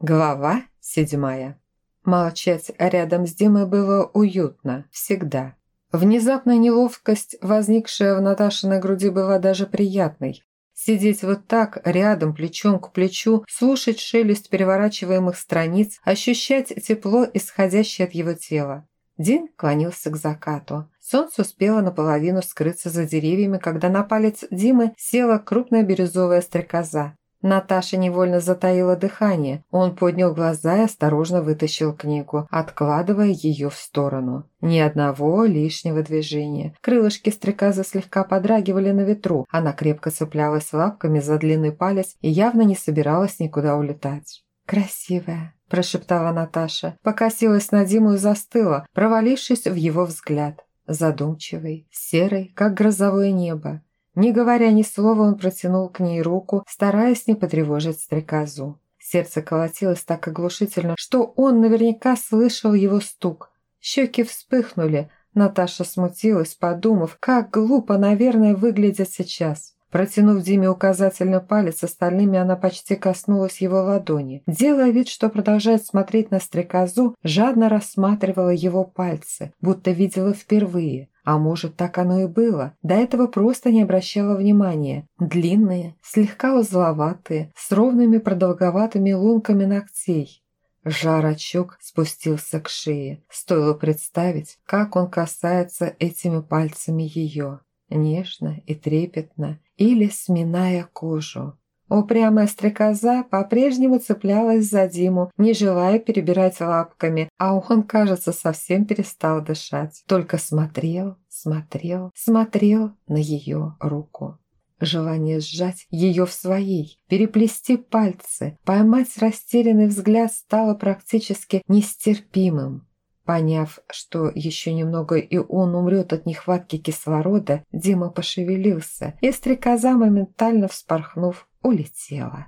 Глава седьмая. Молчать рядом с Димой было уютно, всегда. Внезапная неловкость, возникшая в Наташиной груди, была даже приятной. Сидеть вот так, рядом, плечом к плечу, слушать шелест переворачиваемых страниц, ощущать тепло, исходящее от его тела. День клонился к закату. Солнце успело наполовину скрыться за деревьями, когда на палец Димы села крупная бирюзовая стрекоза. Наташа невольно затаила дыхание. Он поднял глаза и осторожно вытащил книгу, откладывая ее в сторону. Ни одного лишнего движения. Крылышки стрекозы слегка подрагивали на ветру. Она крепко цеплялась лапками за длинный палец и явно не собиралась никуда улетать. «Красивая», – прошептала Наташа. Покосилась на Диму и застыла, провалившись в его взгляд. Задумчивый, серый, как грозовое небо. Не говоря ни слова, он протянул к ней руку, стараясь не потревожить стрекозу. Сердце колотилось так оглушительно, что он наверняка слышал его стук. Щеки вспыхнули. Наташа смутилась, подумав, как глупо, наверное, выглядит сейчас. Протянув Диме указательный палец, остальными она почти коснулась его ладони. Делая вид, что продолжает смотреть на стрекозу, жадно рассматривала его пальцы, будто видела впервые. А может, так оно и было. До этого просто не обращала внимания. Длинные, слегка узловатые, с ровными продолговатыми лунками ногтей. Жар очок спустился к шее. Стоило представить, как он касается этими пальцами ее. Нежно и трепетно, или сминая кожу. Упрямая стрекоза по-прежнему цеплялась за Диму, не желая перебирать лапками, а он, кажется, совсем перестал дышать. Только смотрел, смотрел, смотрел на ее руку. Желание сжать ее в своей, переплести пальцы, поймать растерянный взгляд стало практически нестерпимым. Поняв, что еще немного и он умрет от нехватки кислорода, Дима пошевелился, и стрекоза, моментально вспорхнув, улетела.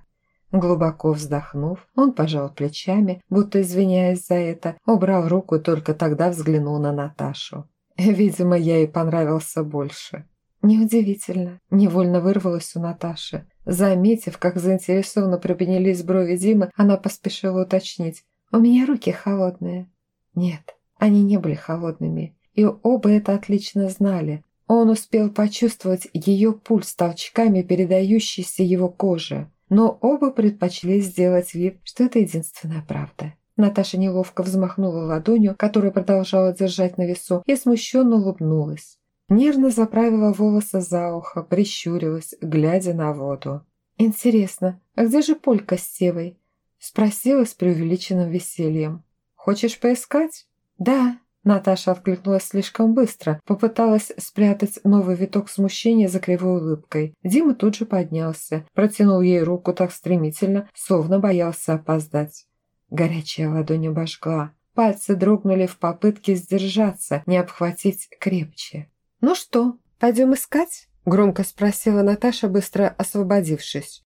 Глубоко вздохнув, он пожал плечами, будто извиняясь за это, убрал руку и только тогда взглянул на Наташу. Видимо, я ей понравился больше. Неудивительно, невольно вырвалось у Наташи. Заметив, как заинтересованно приподнялись брови Димы, она поспешила уточнить. «У меня руки холодные». Нет, они не были холодными, и оба это отлично знали. Он успел почувствовать ее пульс толчками, передающийся его коже, но оба предпочли сделать вид, что это единственная правда. Наташа неловко взмахнула ладонью, которую продолжала держать на весу, и смущенно улыбнулась. Нервно заправила волосы за ухо, прищурилась, глядя на воду. «Интересно, а где же Полька с Севой?» Спросила с преувеличенным весельем. «Хочешь поискать?» «Да», Наташа откликнулась слишком быстро, попыталась спрятать новый виток смущения за кривой улыбкой. Дима тут же поднялся, протянул ей руку так стремительно, словно боялся опоздать. Горячая ладонь обожгла. Пальцы дрогнули в попытке сдержаться, не обхватить крепче. «Ну что, пойдем искать?» – громко спросила Наташа, быстро освободившись.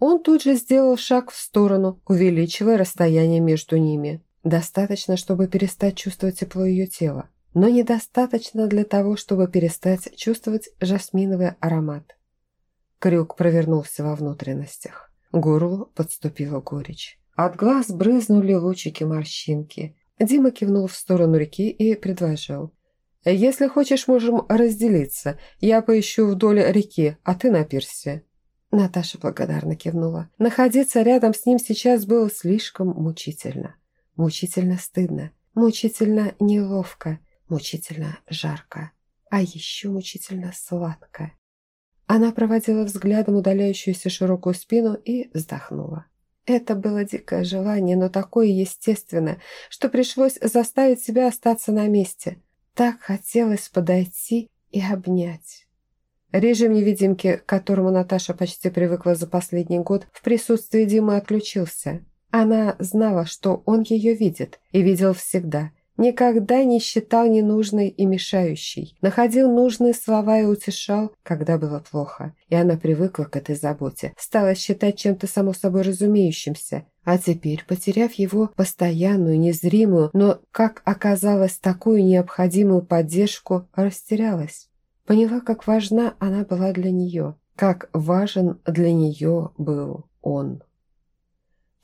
Он тут же сделал шаг в сторону, увеличивая расстояние между ними. Достаточно, чтобы перестать чувствовать тепло ее тела, но недостаточно для того, чтобы перестать чувствовать жасминовый аромат. Крюк провернулся во внутренностях. Горлу подступила горечь. От глаз брызнули лучики морщинки. Дима кивнул в сторону реки и предложил. «Если хочешь, можем разделиться. Я поищу вдоль реки, а ты на пирсе». Наташа благодарно кивнула. Находиться рядом с ним сейчас было слишком мучительно. Мучительно стыдно, мучительно неловко, мучительно жарко, а еще мучительно сладко. Она проводила взглядом удаляющуюся широкую спину и вздохнула. Это было дикое желание, но такое естественное, что пришлось заставить себя остаться на месте. Так хотелось подойти и обнять. Режим невидимки, к которому Наташа почти привыкла за последний год, в присутствии Димы отключился. Она знала, что он ее видит, и видел всегда, Никогда не считал ненужной и мешающей. Находил нужные слова и утешал, когда было плохо. И она привыкла к этой заботе. Стала считать чем-то само собой разумеющимся. А теперь, потеряв его постоянную, незримую, но, как оказалось, такую необходимую поддержку, растерялась. Поняла, как важна она была для нее. Как важен для нее был он.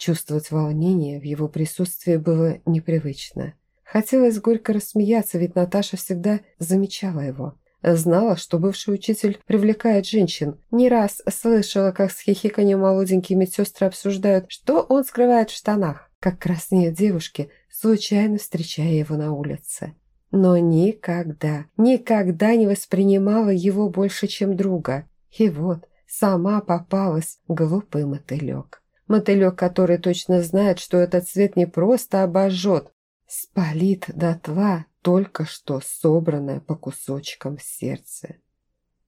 Чувствовать волнение в его присутствии было непривычно. Хотелось горько рассмеяться, ведь Наташа всегда замечала его. Знала, что бывший учитель привлекает женщин. Не раз слышала, как с хихиканием молоденькие медсестры обсуждают, что он скрывает в штанах, как краснеют девушки, случайно встречая его на улице. Но никогда, никогда не воспринимала его больше, чем друга. И вот, сама попалась глупый мотылек. Мотылек, который точно знает, что этот цвет не просто обожжет, спалит дотла только что собранное по кусочкам сердце.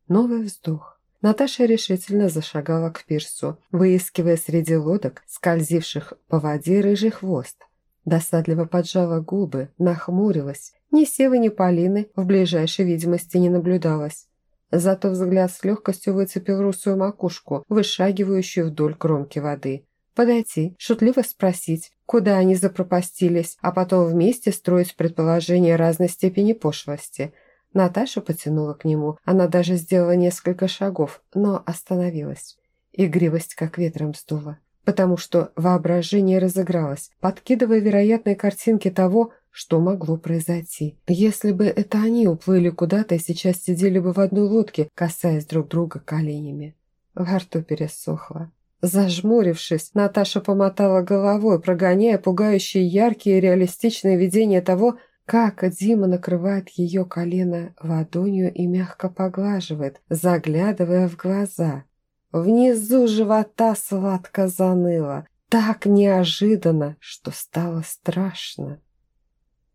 Новый вздох. Наташа решительно зашагала к пирсу, выискивая среди лодок, скользивших по воде рыжий хвост. Досадливо поджала губы, нахмурилась. Ни Севы, ни Полины в ближайшей видимости не наблюдалось. Зато взгляд с легкостью выцепил русую макушку, вышагивающую вдоль кромки воды. Подойти, шутливо спросить, куда они запропастились, а потом вместе строить предположения разной степени пошлости. Наташа потянула к нему, она даже сделала несколько шагов, но остановилась. Игривость как ветром сдула, потому что воображение разыгралось, подкидывая вероятные картинки того, что могло произойти. Если бы это они уплыли куда-то и сейчас сидели бы в одной лодке, касаясь друг друга коленями. Во рту пересохло. Зажмурившись, Наташа помотала головой, прогоняя пугающие яркие реалистичные видения того, как Дима накрывает ее колено ладонью и мягко поглаживает, заглядывая в глаза. Внизу живота сладко заныло, так неожиданно, что стало страшно.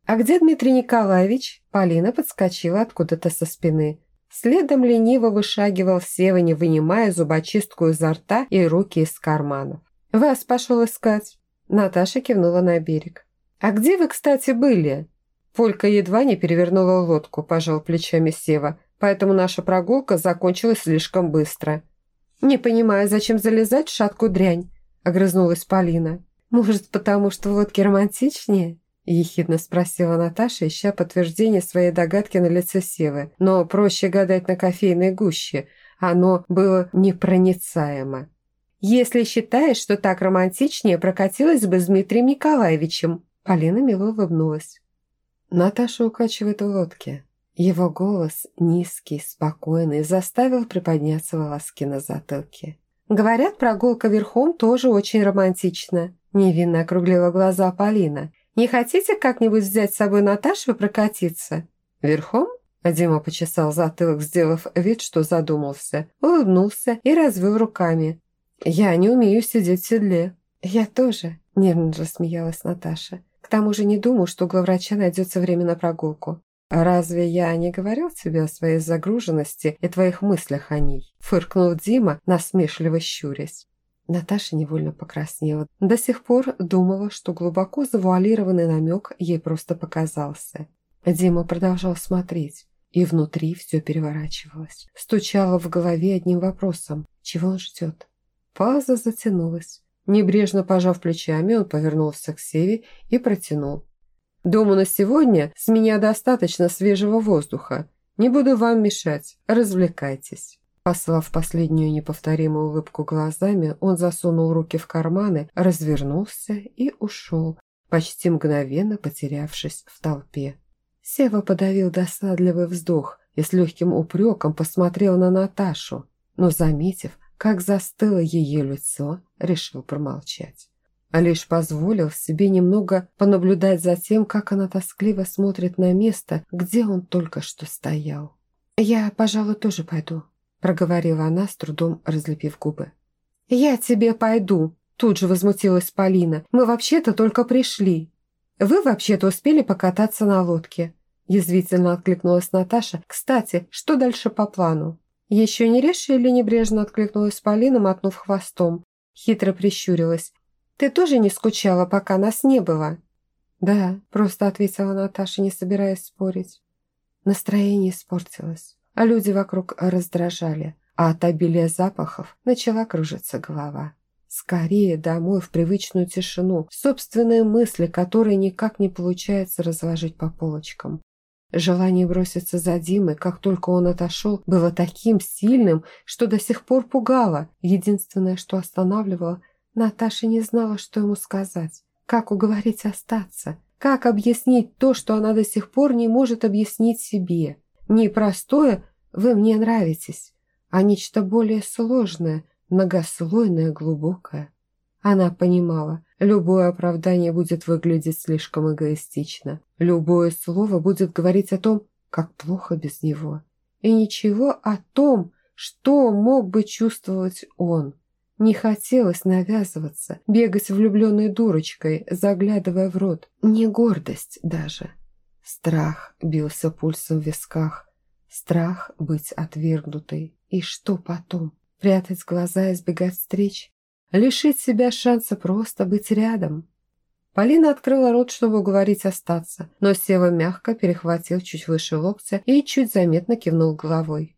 «А где Дмитрий Николаевич?» Полина подскочила откуда-то со спины. Следом лениво вышагивал Сева, вынимая зубочистку изо рта и руки из карманов. «Вас пошел искать!» Наташа кивнула на берег. «А где вы, кстати, были?» Полька едва не перевернула лодку, пожал плечами Сева, поэтому наша прогулка закончилась слишком быстро. «Не понимаю, зачем залезать в шаткую дрянь?» – огрызнулась Полина. «Может, потому что в лодке романтичнее?» Ехидно спросила Наташа, ища подтверждение своей догадки на лице Севы. Но проще гадать на кофейной гуще. Оно было непроницаемо. «Если считаешь, что так романтичнее, прокатилась бы с Дмитрием Николаевичем». Полина мило улыбнулась. Наташа укачивает в лодке. Его голос, низкий, спокойный, заставил приподняться волоски на затылке. «Говорят, прогулка верхом тоже очень романтична», – невинно округлила глаза Полина. Не хотите как-нибудь взять с собой Наташу и прокатиться?» «Верхом?» Дима почесал затылок, сделав вид, что задумался, улыбнулся и развел руками. «Я не умею сидеть в седле». «Я тоже», – нервно рассмеялась Наташа. «К тому же не думаю, что у главврача найдется время на прогулку». «Разве я не говорил тебе о своей загруженности и твоих мыслях о ней?» – фыркнул Дима, насмешливо щурясь. Наташа невольно покраснела. До сих пор думала, что глубоко завуалированный намек ей просто показался. Дима продолжал смотреть, и внутри все переворачивалось. Стучало в голове одним вопросом. Чего он ждет? Пауза затянулась. Небрежно пожав плечами, он повернулся к Севе и протянул. «Думаю, на сегодня с меня достаточно свежего воздуха. Не буду вам мешать. Развлекайтесь». Послав последнюю неповторимую улыбку глазами, он засунул руки в карманы, развернулся и ушел, почти мгновенно потерявшись в толпе. Сева подавил досадливый вздох и с легким упреком посмотрел на Наташу, но, заметив, как застыло ее лицо, решил промолчать. А лишь позволил себе немного понаблюдать за тем, как она тоскливо смотрит на место, где он только что стоял. «Я, пожалуй, тоже пойду», проговорила она, с трудом разлепив губы. «Я тебе пойду», – тут же возмутилась Полина. «Мы вообще-то только пришли». «Вы вообще-то успели покататься на лодке», – язвительно откликнулась Наташа. «Кстати, что дальше по плану?» «Еще не решили?» – небрежно откликнулась Полина, мотнув хвостом. Хитро прищурилась. «Ты тоже не скучала, пока нас не было?» «Да», – просто ответила Наташа, не собираясь спорить. Настроение испортилось а люди вокруг раздражали, а от обилия запахов начала кружиться голова. Скорее домой, в привычную тишину, собственные мысли, которые никак не получается разложить по полочкам. Желание броситься за Димой, как только он отошел, было таким сильным, что до сих пор пугало. Единственное, что останавливало Наташа не знала, что ему сказать, как уговорить остаться, как объяснить то, что она до сих пор не может объяснить себе. Непростое «вы мне нравитесь», а нечто более сложное, многослойное, глубокое. Она понимала, любое оправдание будет выглядеть слишком эгоистично. Любое слово будет говорить о том, как плохо без него. И ничего о том, что мог бы чувствовать он. Не хотелось навязываться, бегать влюбленной дурочкой, заглядывая в рот. Не гордость даже. Страх бился пульсом в висках. Страх быть отвергнутой. И что потом? Прятать глаза, избегать встреч? Лишить себя шанса просто быть рядом? Полина открыла рот, чтобы уговорить остаться, но Сева мягко перехватил чуть выше локтя и чуть заметно кивнул головой.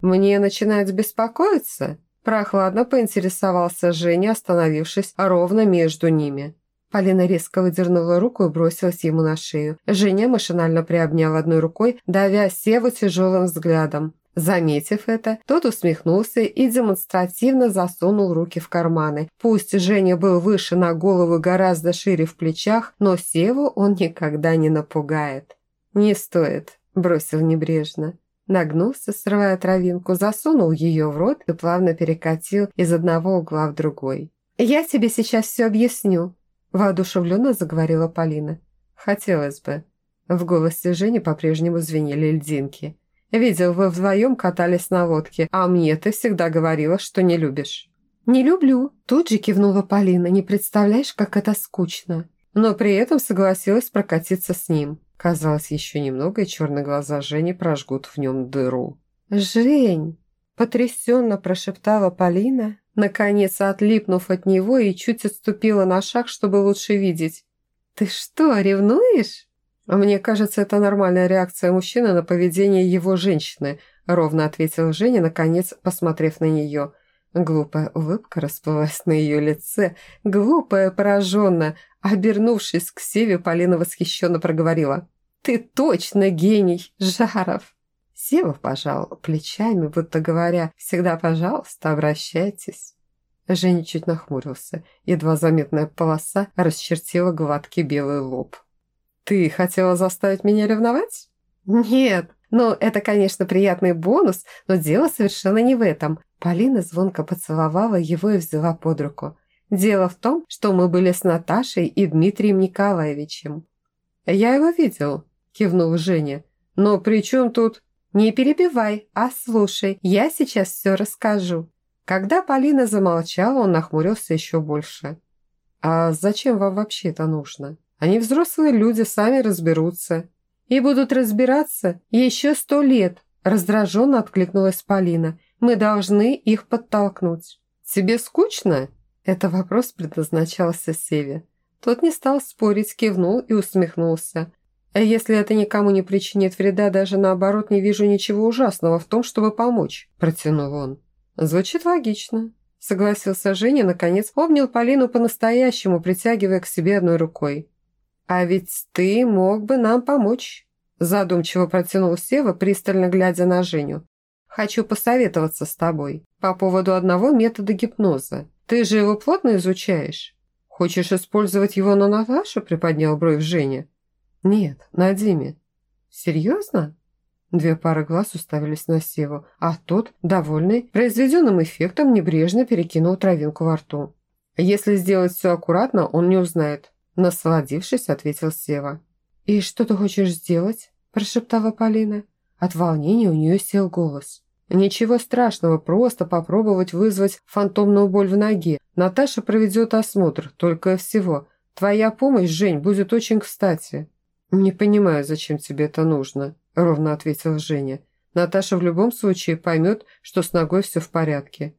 «Мне начинает беспокоиться?» Прохладно поинтересовался Женя, остановившись ровно между ними. Полина резко выдернула руку и бросилась ему на шею. Женя машинально приобнял одной рукой, давя Севу тяжелым взглядом. Заметив это, тот усмехнулся и демонстративно засунул руки в карманы. Пусть Женя был выше на голову гораздо шире в плечах, но Севу он никогда не напугает. «Не стоит», – бросил небрежно. Нагнулся, срывая травинку, засунул ее в рот и плавно перекатил из одного угла в другой. «Я тебе сейчас все объясню», – воодушевленно заговорила Полина. «Хотелось бы». В голосе Жени по-прежнему звенели льдинки. «Видел, вы вдвоем катались на лодке, а мне ты всегда говорила, что не любишь». «Не люблю», – тут же кивнула Полина. «Не представляешь, как это скучно». Но при этом согласилась прокатиться с ним. Казалось, еще немного, и черные глаза Жени прожгут в нем дыру. «Жень!» – потрясенно прошептала Полина, наконец отлипнув от него и чуть отступила на шаг, чтобы лучше видеть. «Ты что, ревнуешь?» «Мне кажется, это нормальная реакция мужчины на поведение его женщины», – ровно ответил Женя, наконец посмотрев на нее. Глупая улыбка расплылась на ее лице, глупая, пораженно. Обернувшись к Севе, Полина восхищенно проговорила. «Ты точно гений, Жаров!» Сева пожал плечами, будто говоря, «Всегда, пожалуйста, обращайтесь». Женя чуть нахмурился. Едва заметная полоса расчертила гладкий белый лоб. «Ты хотела заставить меня ревновать?» «Нет, ну, это, конечно, приятный бонус, но дело совершенно не в этом». Полина звонко поцеловала его и взяла под руку. «Дело в том, что мы были с Наташей и Дмитрием Николаевичем». «Я его видел», кивнул Женя. «Но при чем тут...» «Не перебивай, а слушай, я сейчас все расскажу». Когда Полина замолчала, он нахмурился еще больше. «А зачем вам вообще это нужно? Они взрослые люди, сами разберутся». «И будут разбираться еще сто лет», раздраженно откликнулась Полина. «Мы должны их подтолкнуть». «Тебе скучно?» Это вопрос предназначался Севе. Тот не стал спорить, кивнул и усмехнулся. А если это никому не причинит вреда, даже наоборот не вижу ничего ужасного в том, чтобы помочь», – протянул он. «Звучит логично», – согласился Женя, наконец обнял Полину по-настоящему, притягивая к себе одной рукой. «А ведь ты мог бы нам помочь», – задумчиво протянул Сева, пристально глядя на Женю. «Хочу посоветоваться с тобой по поводу одного метода гипноза. Ты же его плотно изучаешь». «Хочешь использовать его на Наташу?» – приподнял бровь Женя. «Нет, на Диме». «Серьезно?» Две пары глаз уставились на Севу, а тот, довольный, произведенным эффектом, небрежно перекинул травинку во рту. «Если сделать все аккуратно, он не узнает», – насладившись, ответил Сева. «И что ты хочешь сделать?» – прошептала Полина. От волнения у нее сел голос. «Ничего страшного, просто попробовать вызвать фантомную боль в ноге. Наташа проведет осмотр, только всего. Твоя помощь, Жень, будет очень кстати». «Не понимаю, зачем тебе это нужно», – ровно ответил Женя. «Наташа в любом случае поймет, что с ногой все в порядке».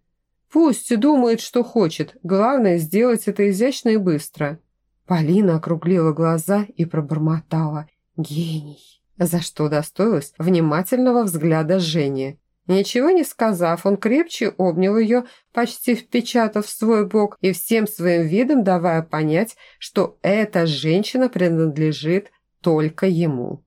«Пусть думает, что хочет. Главное, сделать это изящно и быстро». Полина округлила глаза и пробормотала. «Гений!» За что удостоилась внимательного взгляда Жени. Ничего не сказав, он крепче обнял ее, почти впечатав свой бок и всем своим видом давая понять, что эта женщина принадлежит только ему.